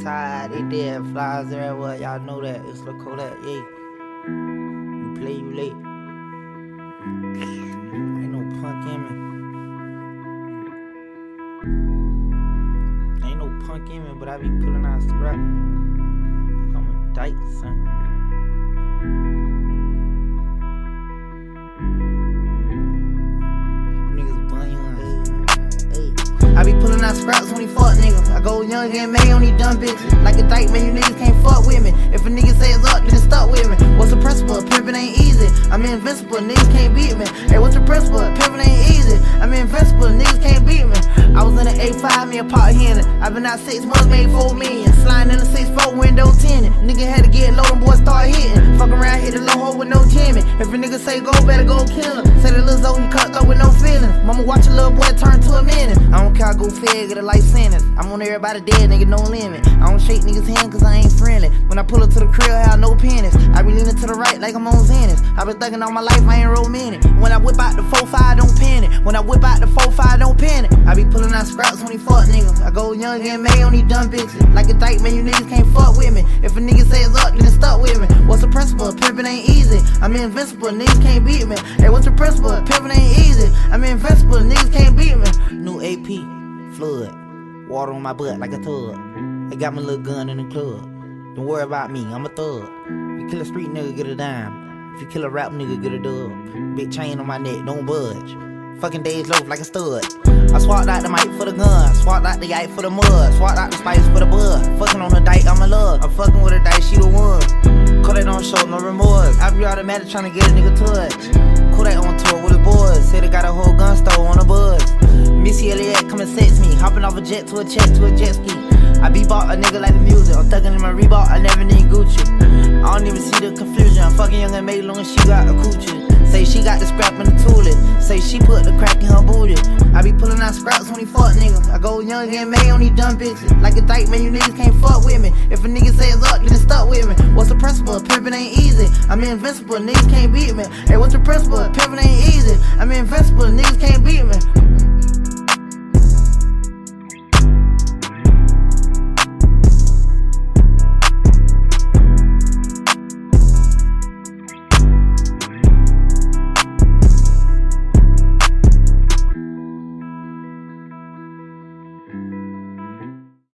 Tide, they dead, flies everywhere. Y'all know that. It's the Kodak, yeah. You play, you late. Ain't no punk in me. Ain't no punk in me, but I be pulling out scrap. I'm a dyke, son. I be pulling out scraps when he fuck niggas. Young M.A on these dumb bitches. Like a dyke, man, you niggas can't fuck with me. If a nigga say it's up, then it's stuck with me. What's the principle? Pimpin' ain't easy. I'm invincible, niggas can't beat me. Hey, what's the principle? Pimpin' ain't easy. I'm invincible, niggas can't beat me. I was in an A5, me a pot here. I've been out six months, made four million. Sliding in a 6-4 window 10. Nigga had to get low, them boys start hitting. Fuck around, hit the low hole with no Jimmy. If a nigga say go, better go kill him. Say the little Zoe, cut up with no feelings. Mama watch a little boy turn to a minute. I don't care, go fed, get a life sentence. I'm on everybody dead, nigga, no limit. I don't shake niggas' hand cause I ain't friendly. When I pull up to the crib, I have no penis. I be leaning to the right like I'm on Xanax. I been thinking all my life, I ain't romantic. When I whip out the 4-5, don't panic. When I whip out the 4-5, don't panic. I be pulling out scraps when he fuck niggas. I go Young M.A on these dumb bitches. Like a dyke, man, you niggas can't fuck with me. If a nigga say it's up, then it's stuck with me. What's the principle? Pimpin' ain't easy. I'm invincible, niggas can't beat me. Hey, what's the principle? Pimpin' ain't easy. I'm invincible, niggas can't beat me. Flood. Water on my butt like a tub. I got my little gun in the club. Don't worry about me, I'm a thug. You kill a street nigga, get a dime. If you kill a rap nigga, get a dub. Big chain on my neck, don't budge. Fucking days loaf like a stud. I swapped out the mic for the gun, swapped out the yike for the mud, swapped out the spice for the bud. Fucking on the dyke, I'm a love. I'm fucking with a dice, she the one. Kodak it on show no remorse. I be automatic trying to get a nigga touch. Hopping off a jet to a check to a jet ski. I be bought a nigga like the music. I'm thugging in my Reebok. I never need Gucci. I don't even see the confusion. I'm fucking young and made long as she got a coochie. Say she got the scrap in the toilet. Say she put the crack in her booty. I be pulling out scraps when he fuck niggas. I go Young M.A on these dumb bitches. Like a dyke, man, you niggas can't fuck with me. If a nigga say it's up, then it's stuck with me. What's the principle? Pimpin' ain't easy. I'm invincible, niggas can't beat me. Hey, what's the principle? Pimpin' ain't easy. I'm invincible, niggas can't beat me.